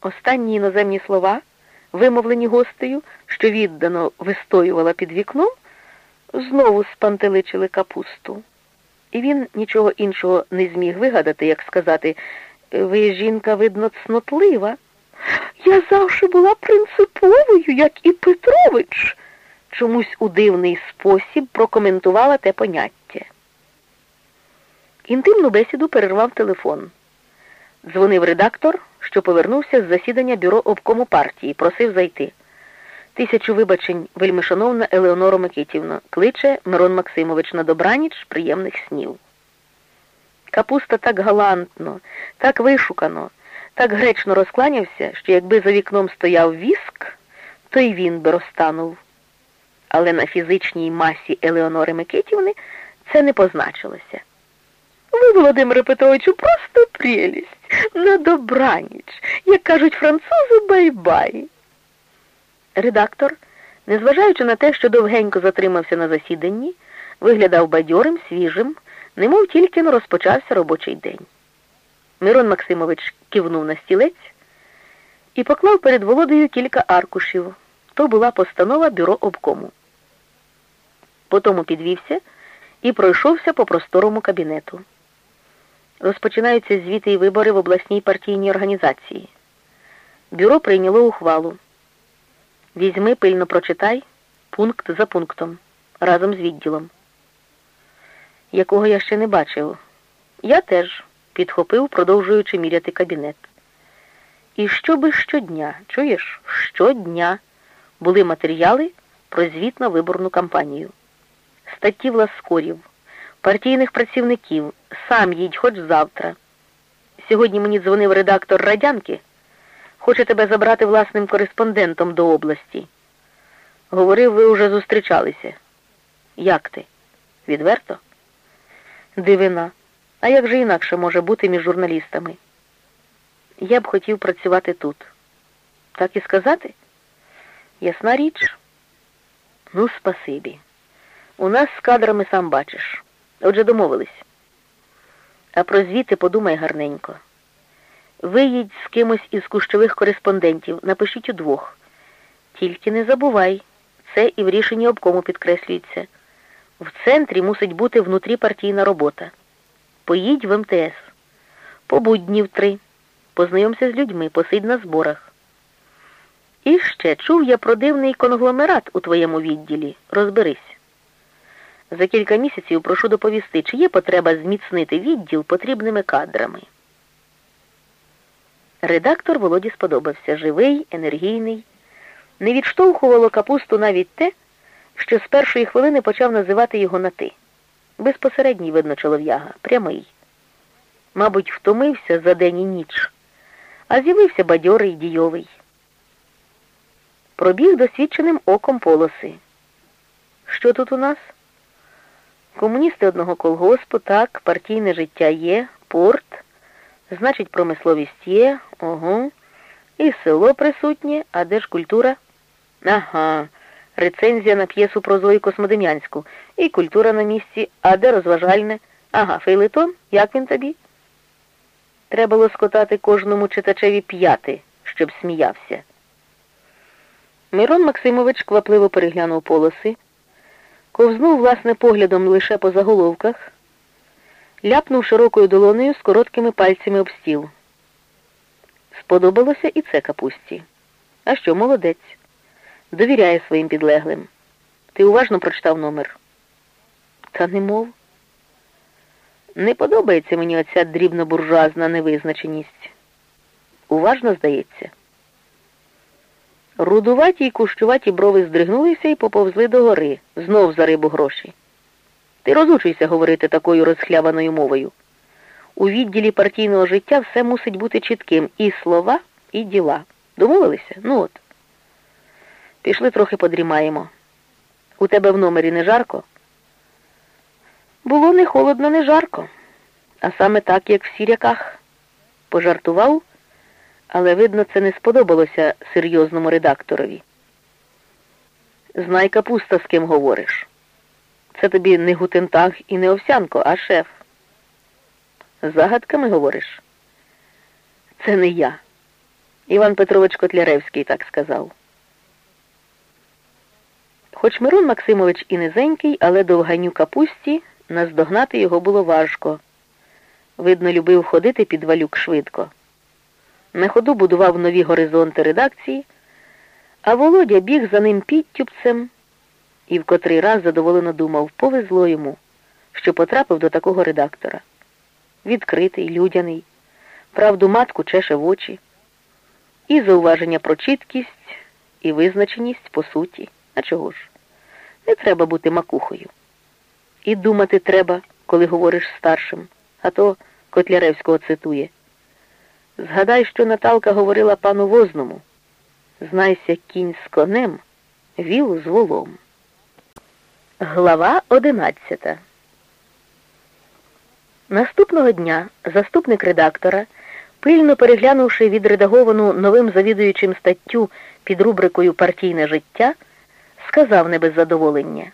Останні іноземні слова, вимовлені гостею, що віддано вистоювала під вікном, знову спантеличили капусту. І він нічого іншого не зміг вигадати, як сказати, ви жінка, видно, цнотлива. Я завжди була принциповою, як і Петрович, чомусь у дивний спосіб прокоментувала те поняття. Інтимну бесіду перервав телефон. Дзвонив редактор, що повернувся з засідання бюро обкому партії, просив зайти. Тисячу вибачень, вельмишановна Елеонора Микитівна, кличе Мирон Максимович на добраніч приємних снів. Капуста так галантно, так вишукано, так гречно розкланявся, що якби за вікном стояв віск, то й він би розтанув. Але на фізичній масі Елеонори Микитівни це не позначилося. Ви, Володимире Петровичу, просто прелість, на добраніч, як кажуть французи, bye-bye. Редактор, незважаючи на те, що довгенько затримався на засіданні, виглядав бадьорим, свіжим, немов тільки не розпочався робочий день. Мирон Максимович кивнув на стілець і поклав перед Володою кілька аркушів. То була постанова бюро обкому. Потому підвівся і пройшовся по просторому кабінету. Розпочинаються звіти і вибори в обласній партійній організації. Бюро прийняло ухвалу. Візьми, пильно прочитай, пункт за пунктом, разом з відділом. Якого я ще не бачив. Я теж підхопив, продовжуючи міряти кабінет. І щоби щодня, чуєш, щодня були матеріали про звітно-виборну кампанію, статті власкорів, партійних працівників, сам їдь хоч завтра. Сьогодні мені дзвонив редактор радянки, хоче тебе забрати власним кореспондентом до області. Говорив, ви вже зустрічалися. Як ти? Відверто? Дивина. А як же інакше може бути між журналістами? Я б хотів працювати тут. Так і сказати? Ясна річ? Ну, спасибі. У нас з кадрами сам бачиш. Отже, домовились. А про звіти подумай гарненько. Виїдь з кимось із кущових кореспондентів, напишіть удвох. Тільки не забувай, це і в рішенні обкому підкреслюється. В центрі мусить бути внутріпартійна робота. Поїдь в МТС. Побудь днів три. Познайомся з людьми, посидь на зборах. І ще чув я про дивний конгломерат у твоєму відділі. Розберись. За кілька місяців прошу доповісти, чи є потреба зміцнити відділ потрібними кадрами. Редактор Володі сподобався живий, енергійний. Не відштовхувало капусту навіть те, що з першої хвилини почав називати його на ти. Безпосередній, видно, чолов'яга, прямий. Мабуть, втомився за день і ніч, а з'явився бадьорий дійовий. Пробіг досвідченим оком полоси. Що тут у нас? Комуністи одного колгоспу, так, партійне життя є, порт, значить, промисловість є, ого, і село присутнє, а де ж культура? Ага, рецензія на п'єсу про Зою Космодем'янську, і культура на місці, а де розважальне? Ага, фейлетон, як він тобі? Треба лоскотати кожному читачеві п'яти, щоб сміявся. Мирон Максимович квапливо переглянув полоси ковзнув власне поглядом лише по заголовках, ляпнув широкою долонею з короткими пальцями об стіл. Сподобалося і це капусті. А що, молодець? Довіряє своїм підлеглим. Ти уважно прочитав номер. Та не мов. Не подобається мені оця дрібно-буржуазна невизначеність. Уважно здається. Рудуваті й кущуваті брови здригнулися і поповзли до гори, знов за рибу гроші. Ти розучуйся говорити такою розхляваною мовою. У відділі партійного життя все мусить бути чітким і слова, і діла. Домовилися? Ну от. Пішли трохи подрімаємо. У тебе в номері не жарко? Було не холодно, не жарко, а саме так, як в сіряках. Пожартував але, видно, це не сподобалося серйозному редакторові. Знай капуста, з ким говориш. Це тобі не гутентаг і не овсянко, а шеф. Загадками говориш. Це не я. Іван Петрович Котляревський так сказав. Хоч Мирон Максимович і низенький, але довганю капусті наздогнати його було важко. Видно, любив ходити під валюк швидко. На ходу будував нові горизонти редакції, а Володя біг за ним підтюпцем і в котрий раз задоволено думав, повезло йому, що потрапив до такого редактора. Відкритий, людяний, правду матку чеше в очі, і зауваження про чіткість, і визначеність по суті. А чого ж? Не треба бути макухою. І думати треба, коли говориш старшим, а то Котляревського цитує. Згадай, що Наталка говорила пану возному. Знайся кінь з конем, віл з волом. Глава одинадцята. Наступного дня заступник редактора, пильно переглянувши відредаговану новим завідуючим статтю під рубрикою Партійне життя, сказав не без задоволення.